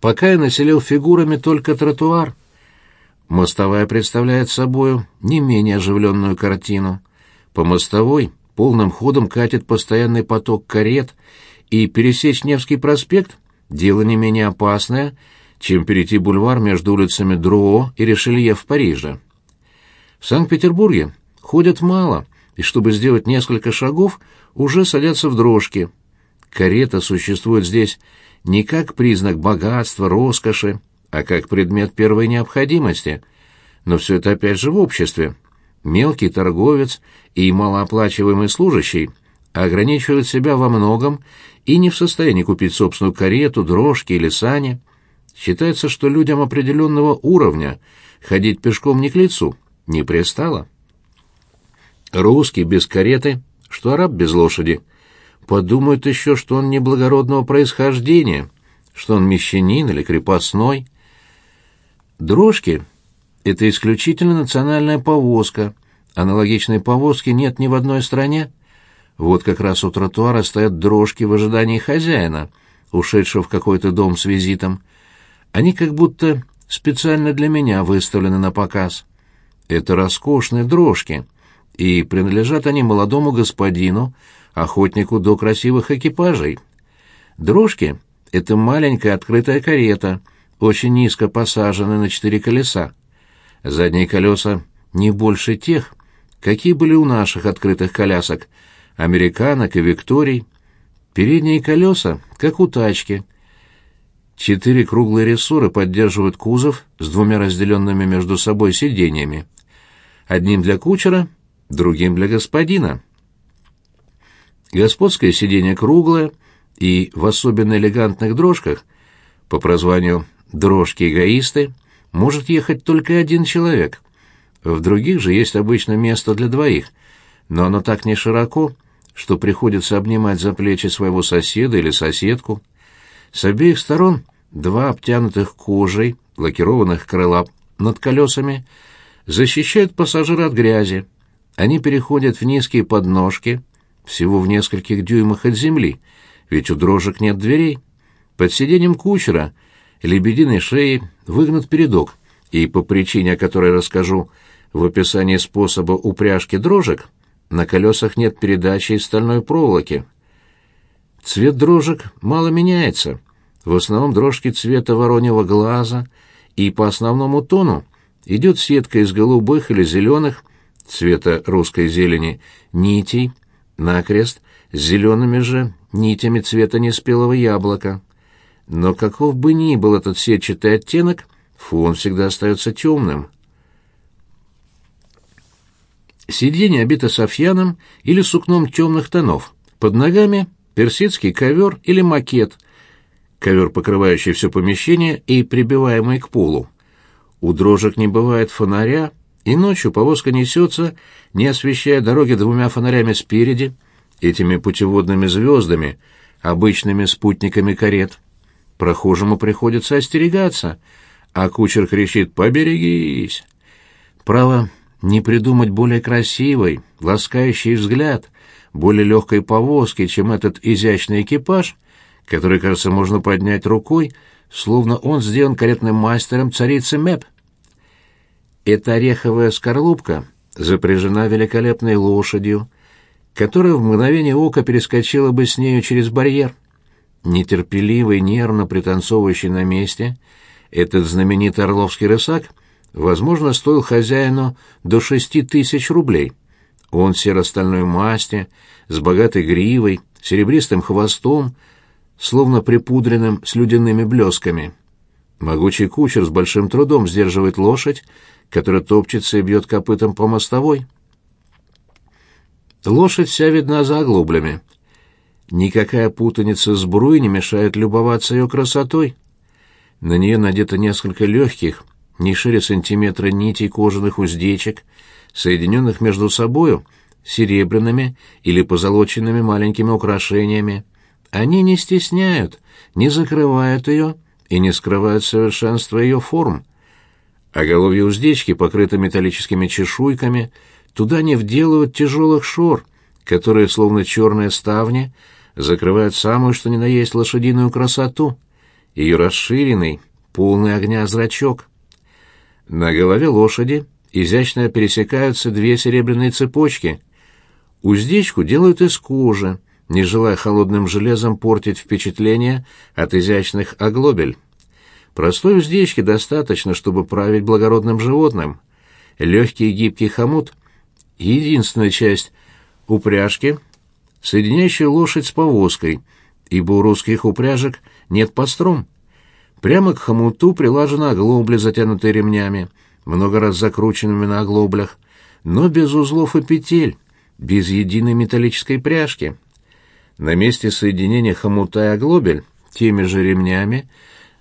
пока я населил фигурами только тротуар. Мостовая представляет собою не менее оживленную картину. По мостовой полным ходом катит постоянный поток карет, и пересечь Невский проспект — дело не менее опасное, чем перейти бульвар между улицами Друо и Ришелье в Париже. В Санкт-Петербурге ходят мало, и чтобы сделать несколько шагов, уже садятся в дрожки. Карета существует здесь не как признак богатства, роскоши, а как предмет первой необходимости. Но все это опять же в обществе. Мелкий торговец и малооплачиваемый служащий ограничивают себя во многом и не в состоянии купить собственную карету, дрожки или сани. Считается, что людям определенного уровня ходить пешком не к лицу, не пристало. Русский без кареты, что араб без лошади. Подумают еще, что он неблагородного происхождения, что он мещанин или крепостной. Дрожки — это исключительно национальная повозка. Аналогичной повозки нет ни в одной стране. Вот как раз у тротуара стоят дрожки в ожидании хозяина, ушедшего в какой-то дом с визитом. Они как будто специально для меня выставлены на показ. Это роскошные дрожки, и принадлежат они молодому господину, охотнику до красивых экипажей. Дрожки — это маленькая открытая карета — очень низко посажены на четыре колеса. Задние колеса не больше тех, какие были у наших открытых колясок, американок и викторий. Передние колеса, как у тачки. Четыре круглые рессоры поддерживают кузов с двумя разделенными между собой сиденьями. Одним для кучера, другим для господина. Господское сиденье круглое, и в особенно элегантных дрожках, по прозванию дрожки-эгоисты, может ехать только один человек. В других же есть обычно место для двоих, но оно так не широко, что приходится обнимать за плечи своего соседа или соседку. С обеих сторон два обтянутых кожей, лакированных крыла над колесами, защищают пассажира от грязи. Они переходят в низкие подножки, всего в нескольких дюймах от земли, ведь у дрожек нет дверей. Под сиденьем кучера — лебединой шеи выгнут передок, и по причине, о которой расскажу в описании способа упряжки дрожек, на колесах нет передачи из стальной проволоки. Цвет дрожек мало меняется. В основном дрожки цвета вороньего глаза, и по основному тону идет сетка из голубых или зеленых, цвета русской зелени, нитей, накрест, с зелеными же нитями цвета неспелого яблока. Но каков бы ни был этот сетчатый оттенок, фон всегда остается темным. Сиденье обито софьяном или сукном темных тонов. Под ногами персидский ковер или макет, ковер, покрывающий все помещение и прибиваемый к полу. У дрожек не бывает фонаря, и ночью повозка несется, не освещая дороги двумя фонарями спереди, этими путеводными звездами, обычными спутниками карет. Прохожему приходится остерегаться, а кучер кричит «Поберегись!». Право, не придумать более красивый, ласкающий взгляд, более легкой повозки, чем этот изящный экипаж, который, кажется, можно поднять рукой, словно он сделан каретным мастером царицы Мэп. Эта ореховая скорлупка запряжена великолепной лошадью, которая в мгновение ока перескочила бы с нею через барьер нетерпеливый, нервно пританцовывающий на месте, этот знаменитый орловский рысак, возможно, стоил хозяину до шести тысяч рублей. Он серо-стальной масти, с богатой гривой, серебристым хвостом, словно припудренным слюдяными блесками. Могучий кучер с большим трудом сдерживает лошадь, которая топчется и бьет копытом по мостовой. Лошадь вся видна за оглоблями — Никакая путаница сбруи не мешает любоваться ее красотой. На нее надето несколько легких, не шире сантиметра нитей кожаных уздечек, соединенных между собою серебряными или позолоченными маленькими украшениями. Они не стесняют, не закрывают ее и не скрывают совершенства ее форм. Оголовье уздечки покрыты металлическими чешуйками, туда не вделывают тяжелых шор, которые, словно черные ставни, закрывают самую что ни на есть лошадиную красоту. ее расширенный, полный огня зрачок. На голове лошади изящно пересекаются две серебряные цепочки. Уздечку делают из кожи, не желая холодным железом портить впечатление от изящных оглобель. Простой уздечки достаточно, чтобы править благородным животным. Легкий и гибкий хомут — единственная часть упряжки, соединяющая лошадь с повозкой, ибо у русских упряжек нет постром. Прямо к хомуту прилажены оглобли, затянутые ремнями, много раз закрученными на оглоблях, но без узлов и петель, без единой металлической пряжки. На месте соединения хомута и оглобель теми же ремнями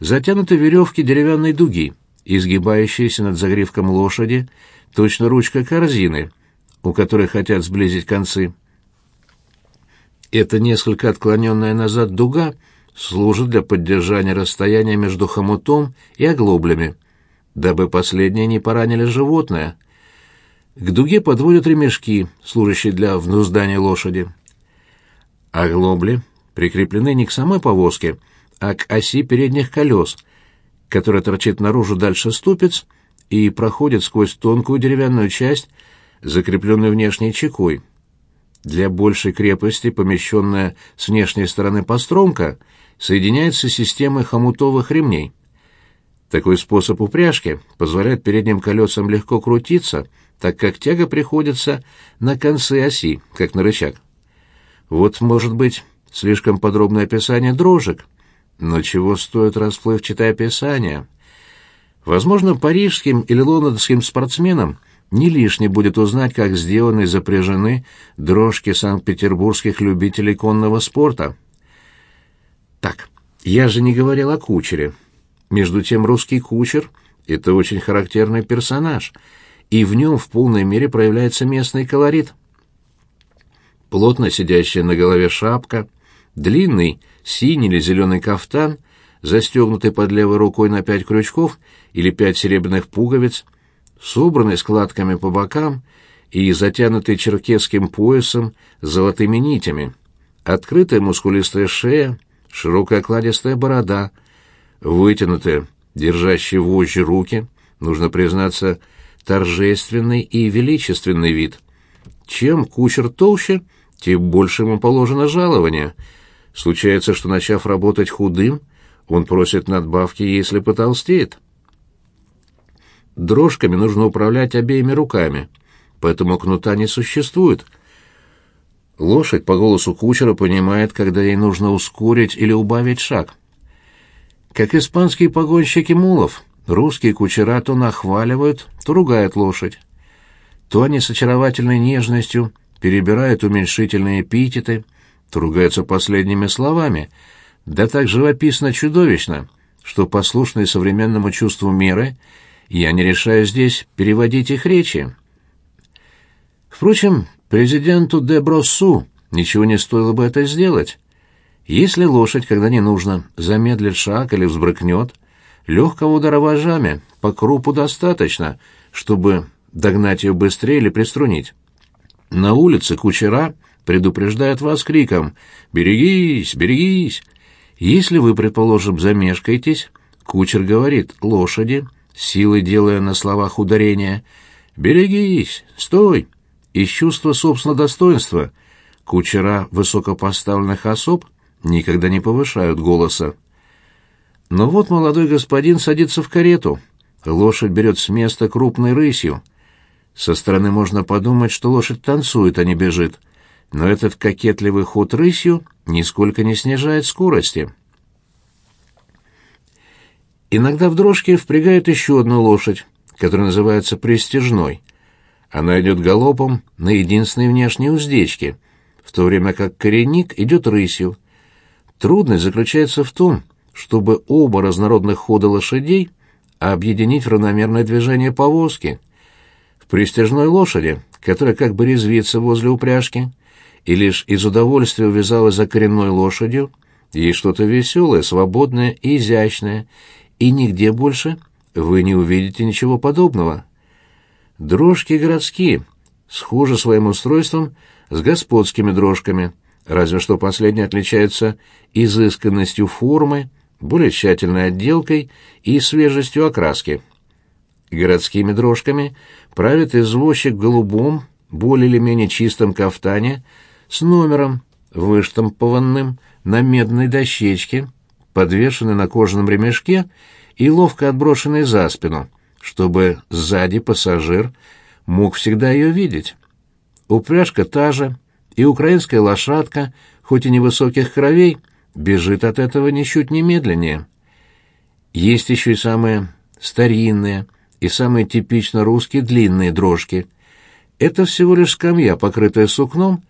затянуты веревки деревянной дуги, изгибающиеся над загривком лошади, точно ручка корзины, у которой хотят сблизить концы. Эта несколько отклоненная назад дуга служит для поддержания расстояния между хомутом и оглоблями, дабы последние не поранили животное. К дуге подводят ремешки, служащие для внуздания лошади. Оглобли прикреплены не к самой повозке, а к оси передних колес, которая торчит наружу дальше ступиц и проходит сквозь тонкую деревянную часть, закрепленную внешней чекой. Для большей крепости помещенная с внешней стороны постромка соединяется с системой хомутовых ремней. Такой способ упряжки позволяет передним колесам легко крутиться, так как тяга приходится на концы оси, как на рычаг. Вот, может быть, слишком подробное описание дрожек, но чего стоит расплывчатое описание? Возможно, парижским или лондонским спортсменам не лишне будет узнать, как сделаны и запряжены дрожки санкт-петербургских любителей конного спорта. Так, я же не говорил о кучере. Между тем русский кучер — это очень характерный персонаж, и в нем в полной мере проявляется местный колорит. Плотно сидящая на голове шапка, длинный синий или зеленый кафтан, застегнутый под левой рукой на пять крючков или пять серебряных пуговиц — собранный складками по бокам и затянутый черкесским поясом с золотыми нитями, открытая мускулистая шея, широкая кладистая борода, вытянутые, держащие вожжи руки, нужно признаться, торжественный и величественный вид. Чем кучер толще, тем больше ему положено жалование. Случается, что, начав работать худым, он просит надбавки, если потолстеет. Дрожками нужно управлять обеими руками, поэтому кнута не существует. Лошадь по голосу кучера понимает, когда ей нужно ускорить или убавить шаг. Как испанские погонщики мулов, русские кучера то нахваливают, то ругают лошадь. То они с очаровательной нежностью перебирают уменьшительные эпитеты, то ругаются последними словами, да так живописно чудовищно, что послушные современному чувству меры — я не решаю здесь переводить их речи. Впрочем, президенту де Броссу ничего не стоило бы это сделать. Если лошадь, когда не нужно, замедлит шаг или взбрыкнет, легкого удара вожами по крупу достаточно, чтобы догнать ее быстрее или приструнить. На улице кучера предупреждают вас криком «Берегись! Берегись!». Если вы, предположим, замешкаетесь, кучер говорит лошади – силой делая на словах ударения. «Берегись! Стой!» Из чувства собственного достоинства кучера высокопоставленных особ никогда не повышают голоса. Но вот молодой господин садится в карету. Лошадь берет с места крупной рысью. Со стороны можно подумать, что лошадь танцует, а не бежит. Но этот кокетливый ход рысью нисколько не снижает скорости. Иногда в дрожке впрягают еще одну лошадь, которая называется «престижной». Она идет галопом на единственной внешней уздечке, в то время как коренник идет рысью. Трудность заключается в том, чтобы оба разнородных хода лошадей объединить в равномерное движение повозки. В пристяжной лошади, которая как бы резвится возле упряжки, и лишь из удовольствия увязалась за коренной лошадью, есть что-то веселое, свободное и изящное, и нигде больше вы не увидите ничего подобного. Дрожки городские, схожи своим устройством с господскими дрожками, разве что последние отличаются изысканностью формы, более тщательной отделкой и свежестью окраски. Городскими дрожками правит извозчик в голубом, более или менее чистом кафтане с номером, выштампованным на медной дощечке, подвешенной на кожаном ремешке и ловко отброшенной за спину, чтобы сзади пассажир мог всегда ее видеть. Упряжка та же, и украинская лошадка, хоть и невысоких кровей, бежит от этого ничуть не медленнее. Есть еще и самые старинные и самые типично русские длинные дрожки. Это всего лишь скамья, покрытая сукном,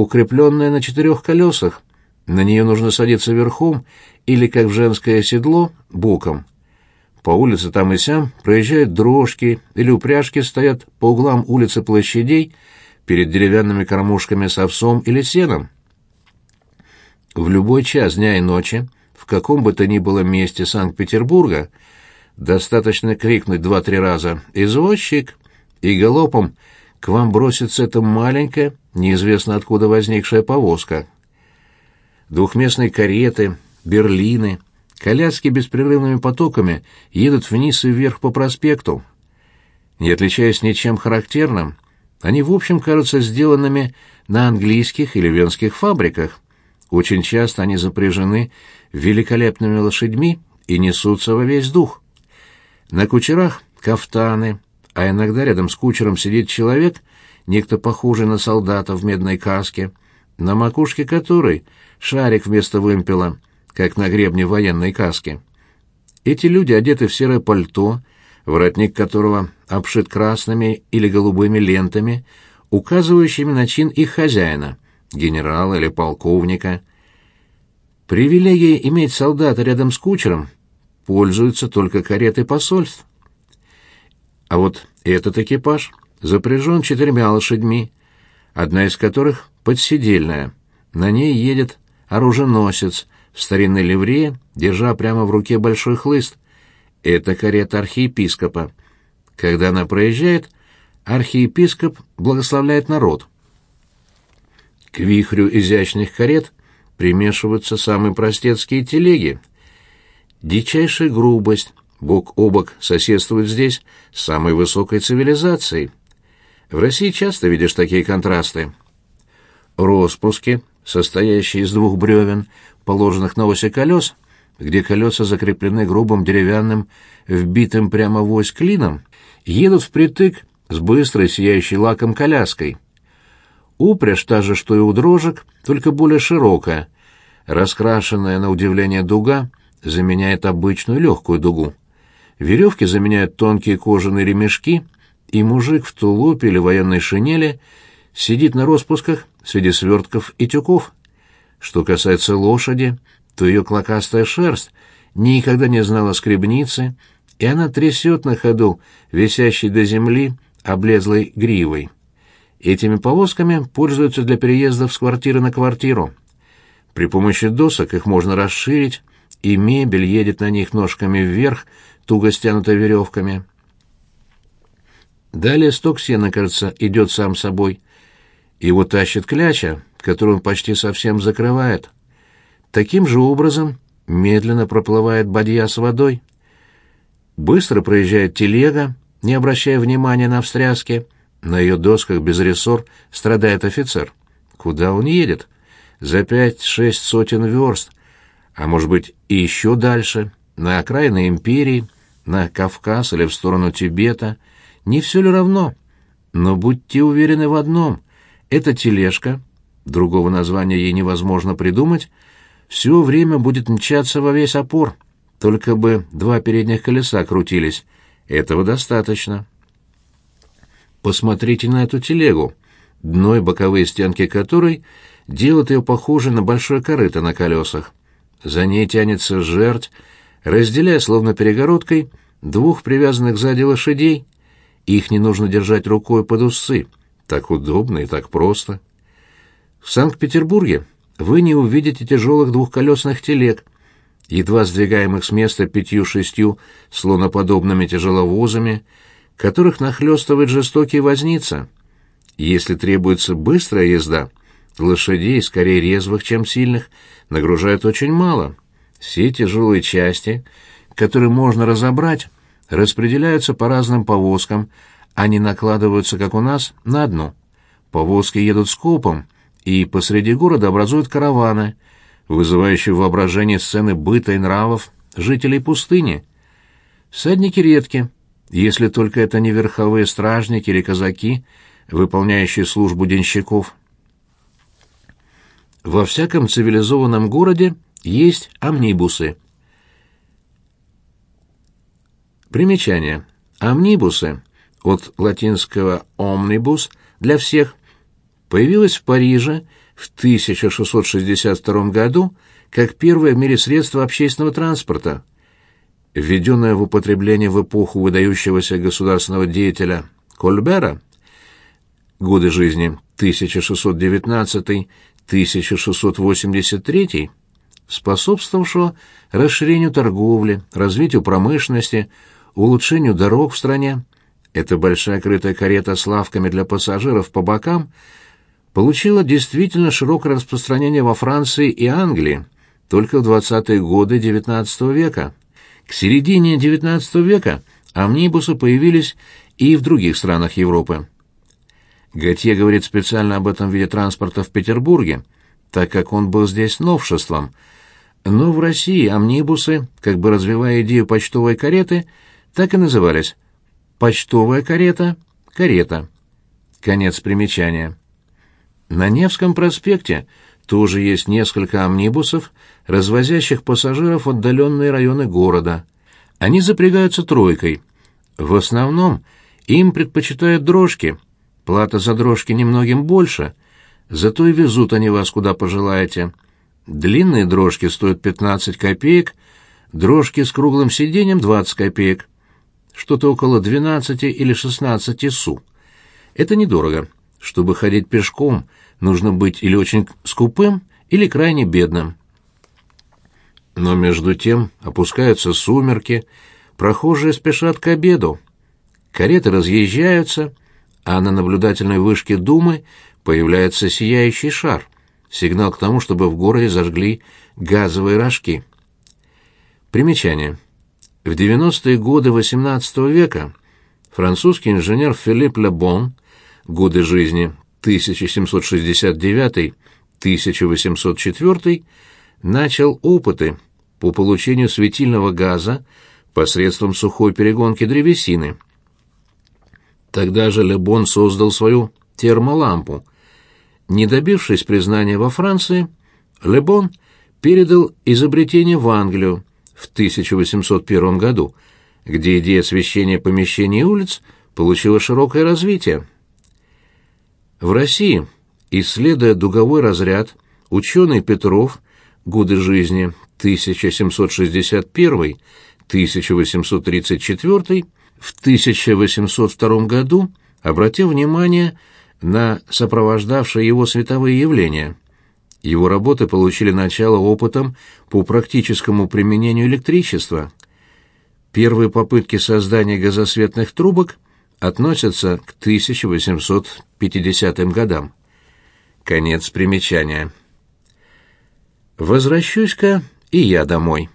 укрепленная на четырех колесах. На нее нужно садиться верхом или, как в женское седло, боком. По улице там и сям проезжают дрожки или упряжки стоят по углам улицы площадей перед деревянными кормушками с овсом или сеном. В любой час дня и ночи, в каком бы то ни было месте Санкт-Петербурга, достаточно крикнуть два-три раза «Извозчик!» и галопом к вам бросится эта маленькая, неизвестно откуда возникшая повозка. Двухместные кареты, берлины, коляски беспрерывными потоками едут вниз и вверх по проспекту. Не отличаясь ничем характерным, они в общем кажутся сделанными на английских или венских фабриках. Очень часто они запряжены великолепными лошадьми и несутся во весь дух. На кучерах кафтаны, а иногда рядом с кучером сидит человек, некто похожий на солдата в медной каске, на макушке которой шарик вместо вымпела, как на гребне военной каски. Эти люди одеты в серое пальто, воротник которого обшит красными или голубыми лентами, указывающими на чин их хозяина, генерала или полковника. Привилегией иметь солдата рядом с кучером пользуются только кареты посольств. А вот этот экипаж запряжен четырьмя лошадьми, одна из которых подседельная. На ней едет оруженосец в старинной ливрее, держа прямо в руке большой хлыст. Это карета архиепископа. Когда она проезжает, архиепископ благословляет народ. К вихрю изящных карет примешиваются самые простецкие телеги. Дичайшая грубость, бок о бок соседствует здесь с самой высокой цивилизацией. В России часто видишь такие контрасты. Роспуски, состоящие из двух бревен, положенных на оси колес, где колеса закреплены грубым деревянным, вбитым прямо в ось клином, едут впритык с быстрой сияющей лаком коляской. Упряжь та же, что и у дрожек, только более широкая. Раскрашенная на удивление дуга заменяет обычную легкую дугу. Веревки заменяют тонкие кожаные ремешки, и мужик в тулупе или военной шинели сидит на распусках среди свертков и тюков. Что касается лошади, то ее клокастая шерсть никогда не знала скребницы, и она трясет на ходу, висящей до земли, облезлой гривой. Этими повозками пользуются для переездов с квартиры на квартиру. При помощи досок их можно расширить, и мебель едет на них ножками вверх, туго стянутой веревками. Далее сток сена, кажется, идет сам собой. Его тащит кляча, которую он почти совсем закрывает. Таким же образом медленно проплывает бадья с водой. Быстро проезжает телега, не обращая внимания на встряски. На ее досках без рессор страдает офицер. Куда он едет? За пять-шесть сотен верст, а может быть и еще дальше, на окраины империи, на Кавказ или в сторону Тибета. Не все ли равно? Но будьте уверены в одном. Эта тележка, другого названия ей невозможно придумать, все время будет мчаться во весь опор. Только бы два передних колеса крутились. Этого достаточно. Посмотрите на эту телегу, дно и боковые стенки которой делают ее похожей на большое корыто на колесах. За ней тянется жерть, разделяя, словно перегородкой, двух привязанных сзади лошадей. Их не нужно держать рукой под усы. Так удобно и так просто. В Санкт-Петербурге вы не увидите тяжелых двухколесных телег, едва сдвигаемых с места пятью-шестью слоноподобными тяжеловозами, которых нахлестывает жестокий возница. Если требуется быстрая езда, лошадей, скорее резвых, чем сильных, нагружают очень мало — Все тяжелые части, которые можно разобрать, распределяются по разным повозкам, они накладываются, как у нас, на одну. Повозки едут скопом, и посреди города образуют караваны, вызывающие воображение сцены быта и нравов жителей пустыни. Всадники редки, если только это не верховые стражники или казаки, выполняющие службу денщиков. Во всяком цивилизованном городе есть амнибусы. Примечание. Амнибусы, от латинского «omnibus» для всех, появилось в Париже в 1662 году как первое в мире средство общественного транспорта. Введенное в употребление в эпоху выдающегося государственного деятеля Кольбера, годы жизни 1619-1683, способствовавшего расширению торговли, развитию промышленности, улучшению дорог в стране. Эта большая крытая карета с лавками для пассажиров по бокам получила действительно широкое распространение во Франции и Англии, только в 20-е годы XIX века. К середине XIX века амнибусы появились и в других странах Европы. Готье говорит специально об этом виде транспорта в Петербурге, так как он был здесь новшеством. Но в России амнибусы, как бы развивая идею почтовой кареты, так и назывались «почтовая карета», «карета». Конец примечания. На Невском проспекте тоже есть несколько амнибусов, развозящих пассажиров в отдаленные районы города. Они запрягаются тройкой. В основном им предпочитают дрожки. Плата за дрожки немногим больше, зато и везут они вас куда пожелаете. Длинные дрожки стоят 15 копеек, дрожки с круглым сиденьем 20 копеек. Что-то около 12 или 16 су. Это недорого. Чтобы ходить пешком, нужно быть или очень скупым, или крайне бедным. Но между тем опускаются сумерки, прохожие спешат к обеду. Кареты разъезжаются, а на наблюдательной вышке Думы появляется сияющий шар, сигнал к тому, чтобы в городе зажгли газовые рожки. Примечание. В 90-е годы XVIII века французский инженер Филипп Лебон, годы жизни 1769-1804, начал опыты по получению светильного газа посредством сухой перегонки древесины. Тогда же Лебон создал свою термолампу. Не добившись признания во Франции, Лебон передал изобретение в Англию в 1801 году, где идея освещения помещений и улиц получила широкое развитие. В России, исследуя дуговой разряд, ученый Петров, годы жизни 1761-1834, в 1802 году обратил внимание на сопровождавшие его световые явления. Его работы получили начало опытом по практическому применению электричества. Первые попытки создания газосветных трубок относятся к 1850 годам. Конец примечания. Возвращусь-ка и я домой.